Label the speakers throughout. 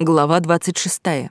Speaker 1: Глава 26.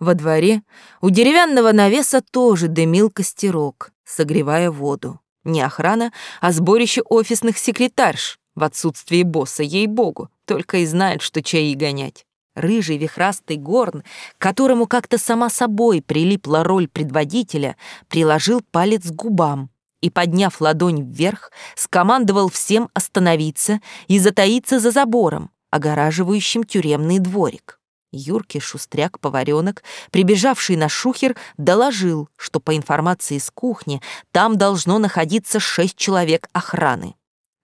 Speaker 1: Во дворе у деревянного навеса тоже дымил костерок, согревая воду. Не охрана, а сборище офисных секретарш. В отсутствие босса, ей-богу, только и знает, что чаи гонять. Рыжий вихрастый горн, которому как-то сама собой прилипла роль предводителя, приложил палец к губам и, подняв ладонь вверх, скомандовал всем остановиться и затаиться за забором, огораживающим тюремный дворик. Юркий шустряк-поваренок, прибежавший на шухер, доложил, что по информации с кухни там должно находиться шесть человек охраны.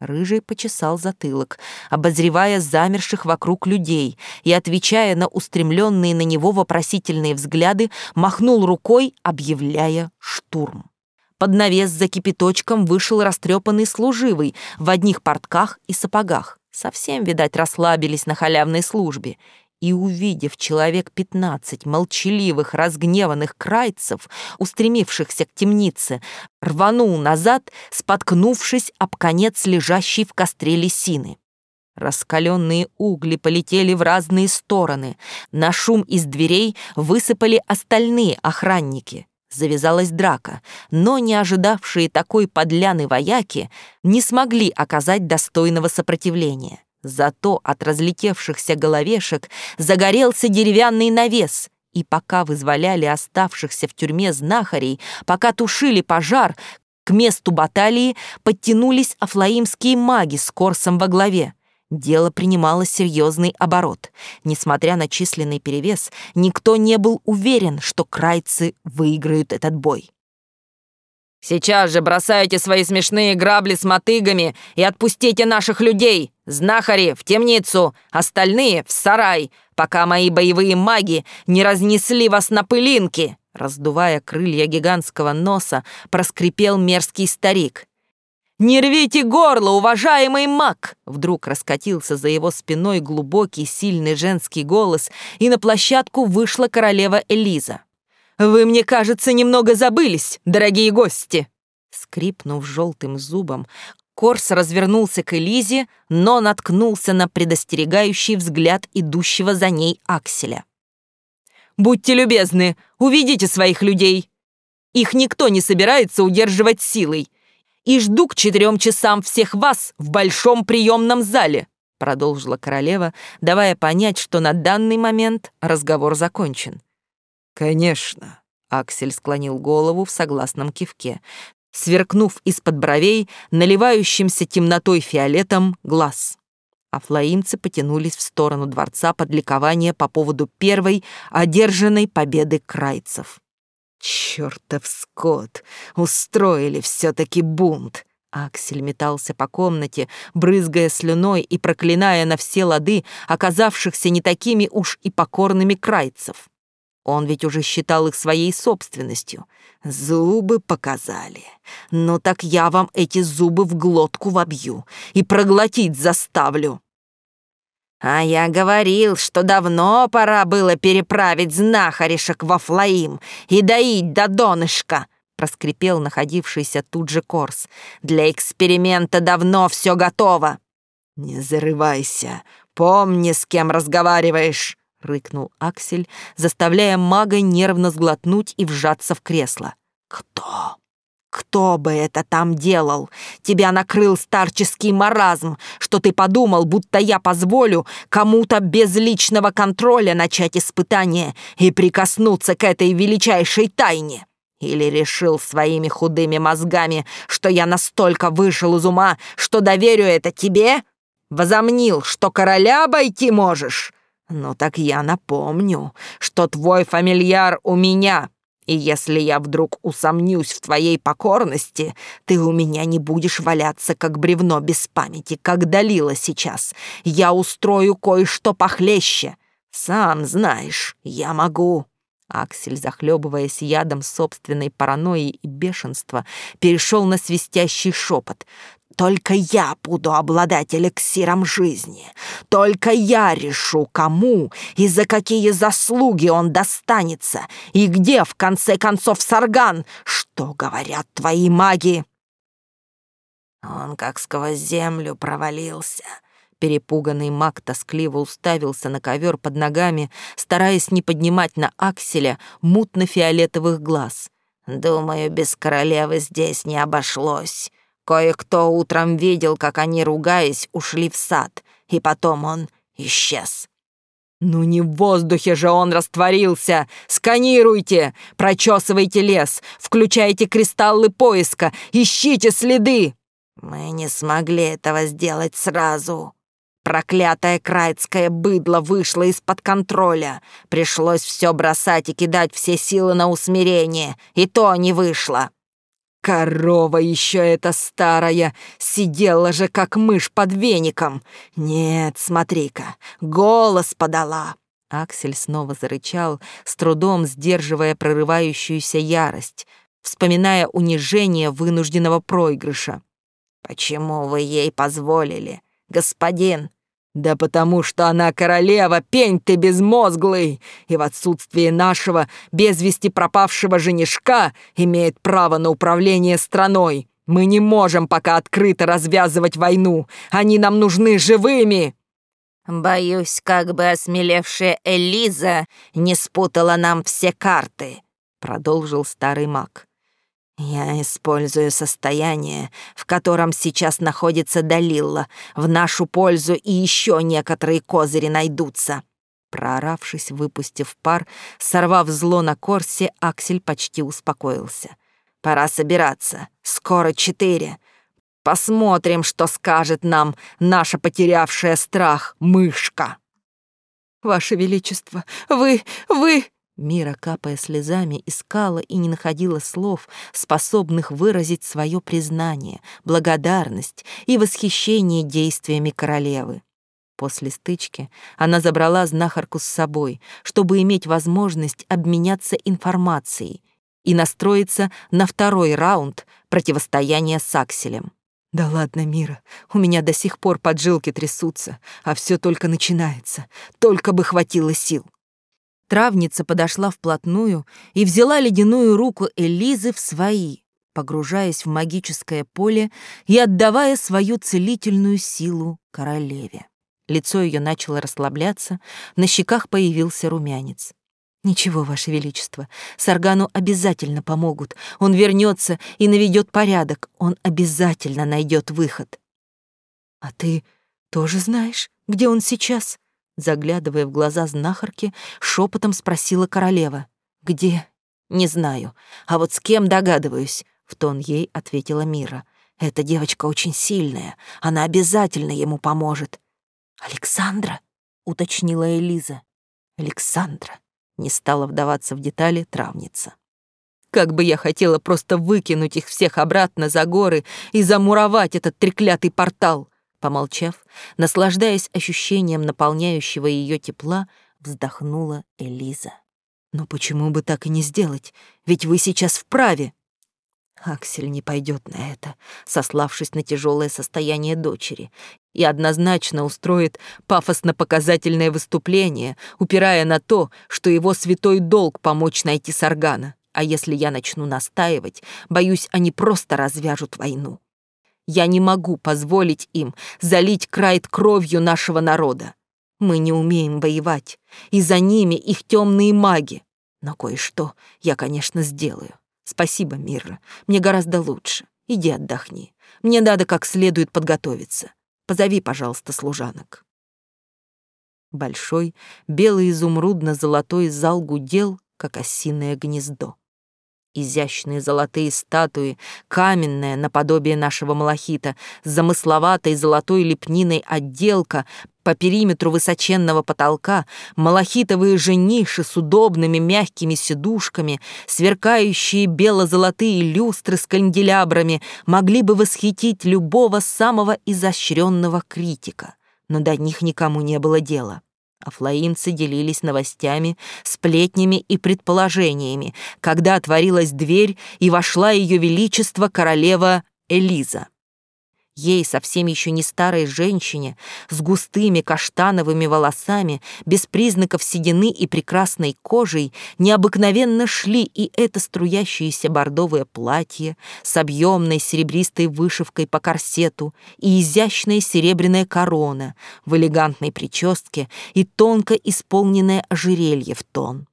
Speaker 1: Рыжий почесал затылок, обозревая замерших вокруг людей и, отвечая на устремленные на него вопросительные взгляды, махнул рукой, объявляя штурм. Под навес за кипяточком вышел растрепанный служивый в одних портках и сапогах. Совсем, видать, расслабились на халявной службе. И, увидев человек пятнадцать молчаливых, разгневанных крайцев, устремившихся к темнице, рванул назад, споткнувшись об конец лежащей в костре лисины. Раскаленные угли полетели в разные стороны. На шум из дверей высыпали остальные охранники. Завязалась драка, но не ожидавшие такой подляны вояки не смогли оказать достойного сопротивления. Зато от разлетевшихся головешек загорелся деревянный навес, и пока вызволяли оставшихся в тюрьме знахарей, пока тушили пожар, к месту баталии подтянулись афлаимские маги с Корсом во главе. Дело принимало серьезный оборот. Несмотря на численный перевес, никто не был уверен, что крайцы выиграют этот бой. «Сейчас же бросайте свои смешные грабли с мотыгами и отпустите наших людей! Знахари в темницу, остальные в сарай, пока мои боевые маги не разнесли вас на пылинки!» Раздувая крылья гигантского носа, проскрипел мерзкий старик. «Не рвите горло, уважаемый маг!» Вдруг раскатился за его спиной глубокий, сильный женский голос, и на площадку вышла королева Элиза. «Вы, мне кажется, немного забылись, дорогие гости!» Скрипнув желтым зубом, Корс развернулся к Элизе, но наткнулся на предостерегающий взгляд идущего за ней Акселя. «Будьте любезны, уведите своих людей! Их никто не собирается удерживать силой!» И жду к четырем часам всех вас в большом приемном зале», продолжила королева, давая понять, что на данный момент разговор закончен.
Speaker 2: «Конечно», — Аксель склонил голову в согласном кивке,
Speaker 1: сверкнув из-под бровей наливающимся темнотой фиолетом глаз. А флаимцы потянулись в сторону дворца под ликование по поводу первой одержанной победы крайцев.
Speaker 2: Чёртов скот! Устроили все-таки бунт!
Speaker 1: Аксель метался по комнате, брызгая слюной и проклиная на все лады оказавшихся не такими уж и покорными крайцев. Он ведь уже считал их своей собственностью. Зубы показали. Ну так я вам эти зубы в глотку вобью и проглотить заставлю. «А я говорил, что давно пора было переправить знахаришек во Флаим и доить до донышка», проскрипел находившийся тут же Корс. «Для эксперимента давно все готово».
Speaker 2: «Не зарывайся, помни, с кем разговариваешь», — рыкнул Аксель, заставляя мага нервно сглотнуть и вжаться в кресло.
Speaker 1: «Кто?» Кто бы это там делал? Тебя накрыл старческий маразм, что ты подумал, будто я позволю кому-то без личного контроля начать испытание и прикоснуться к этой величайшей тайне. Или решил своими худыми мозгами, что я настолько вышел из ума, что доверю это тебе? Возомнил, что короля обойти можешь? Ну так я напомню, что твой фамильяр у меня, и если я вдруг усомнюсь в твоей покорности, ты у меня не будешь валяться, как бревно без памяти, как Далила сейчас. Я устрою кое-что похлеще. Сам знаешь, я могу». Аксель, захлебываясь ядом собственной паранойи и бешенства, перешел на свистящий шепот. Только я буду обладать эликсиром жизни. Только я решу, кому и за какие заслуги он достанется, и где, в конце концов, Сарган. Что говорят твои маги?» Он как сквозь землю провалился, Перепуганный маг тоскливо уставился на ковер под ногами, стараясь не поднимать на Акселя мутно-фиолетовых глаз.
Speaker 2: «Думаю, без королевы здесь не обошлось. Кое-кто утром видел, как они, ругаясь, ушли в сад, и потом он исчез».
Speaker 1: «Ну не в воздухе же он растворился! Сканируйте! Прочесывайте лес! Включайте кристаллы поиска! Ищите следы!»
Speaker 2: «Мы не смогли этого сделать сразу», Проклятое крайцкое быдло вышло из-под контроля. Пришлось все бросать и кидать все силы на усмирение, и то не вышло.
Speaker 1: Корова еще эта старая, сидела же как мышь под веником. Нет, смотри-ка, голос подала. Аксель снова зарычал, с трудом сдерживая прорывающуюся ярость, вспоминая унижение вынужденного проигрыша.
Speaker 2: «Почему вы ей позволили?» господин?»
Speaker 1: «Да потому что она королева, пень ты безмозглый, и в отсутствие нашего без вести пропавшего женишка имеет право на управление страной. Мы не можем пока открыто развязывать войну, они нам нужны живыми!»
Speaker 2: «Боюсь, как бы осмелевшая Элиза не спутала нам все карты», — продолжил старый маг. Я использую состояние, в котором сейчас находится Далилла, в нашу пользу и еще некоторые козыри найдутся. Прооравшись, выпустив пар, сорвав зло на корсе, Аксель почти успокоился. «Пора собираться. Скоро четыре. Посмотрим, что скажет нам наша потерявшая страх мышка».
Speaker 1: «Ваше Величество, вы... вы...» Мира, капая слезами, искала и не находила слов, способных выразить свое признание, благодарность и восхищение действиями королевы. После стычки она забрала знахарку с собой, чтобы иметь возможность обменяться информацией и настроиться на второй раунд противостояния с Акселем. «Да ладно, Мира, у меня до сих пор поджилки трясутся, а все только начинается, только бы хватило сил». Травница подошла вплотную и взяла ледяную руку Элизы в свои, погружаясь в магическое поле и отдавая свою целительную силу королеве. Лицо ее начало расслабляться, на щеках появился румянец. «Ничего, Ваше Величество, Саргану обязательно помогут. Он вернется и наведет порядок. Он обязательно найдет выход». «А ты тоже знаешь, где он сейчас?» Заглядывая в глаза знахарки, шепотом спросила королева. «Где?» «Не знаю. А вот с кем догадываюсь?» В тон ей ответила Мира. «Эта девочка очень сильная. Она обязательно ему поможет». «Александра?» — уточнила Элиза. «Александра», — не стала вдаваться в детали травница. Как бы я хотела просто выкинуть их всех обратно за горы и замуровать этот треклятый портал. Помолчав, наслаждаясь ощущением наполняющего ее тепла, вздохнула Элиза. «Но почему бы так и не сделать? Ведь вы сейчас вправе!» Аксель не пойдет на это, сославшись на тяжелое состояние дочери, и однозначно устроит пафосно-показательное выступление, упирая на то, что его святой долг помочь найти Саргана. А если я начну настаивать, боюсь, они просто развяжут войну. Я не могу позволить им залить Крайт кровью нашего народа. Мы не умеем воевать, и за ними их темные маги. Но кое-что я, конечно, сделаю. Спасибо, Мирра, мне гораздо лучше. Иди отдохни. Мне надо как следует подготовиться. Позови, пожалуйста, служанок. Большой, белый изумрудно-золотой зал гудел, как осиное гнездо. Изящные золотые статуи, каменная, наподобие нашего малахита, с замысловатой золотой лепниной отделка, по периметру высоченного потолка, малахитовые же ниши с удобными мягкими сидушками, сверкающие бело-золотые люстры с канделябрами могли бы восхитить любого самого изощренного критика, но до них никому не было дела. Афлаимцы делились новостями, сплетнями и предположениями, когда отворилась дверь и вошла ее величество королева Элиза. Ей, совсем еще не старой женщине, с густыми каштановыми волосами, без признаков седины и прекрасной кожей, необыкновенно шли и это струящееся бордовое платье с объемной серебристой вышивкой по корсету и изящная серебряная корона в элегантной прическе и тонко исполненное ожерелье в тон.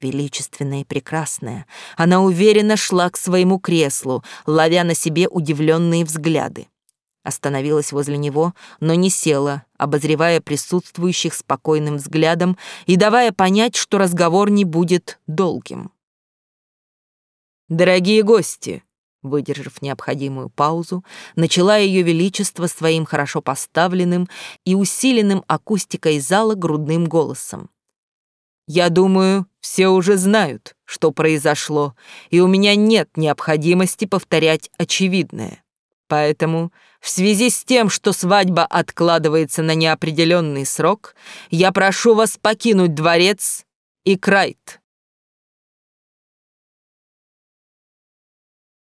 Speaker 1: Величественная и прекрасная, она уверенно шла к своему креслу, ловя на себе удивленные взгляды. Остановилась возле него, но не села, обозревая присутствующих спокойным взглядом и давая понять, что разговор не будет долгим. «Дорогие гости!» Выдержав необходимую паузу, начала ее величество своим хорошо поставленным и усиленным акустикой зала грудным голосом. «Я думаю, все уже знают, что произошло, и у меня нет необходимости повторять очевидное. Поэтому в связи с тем, что свадьба откладывается на неопределенный срок, я прошу вас покинуть дворец и Крайт.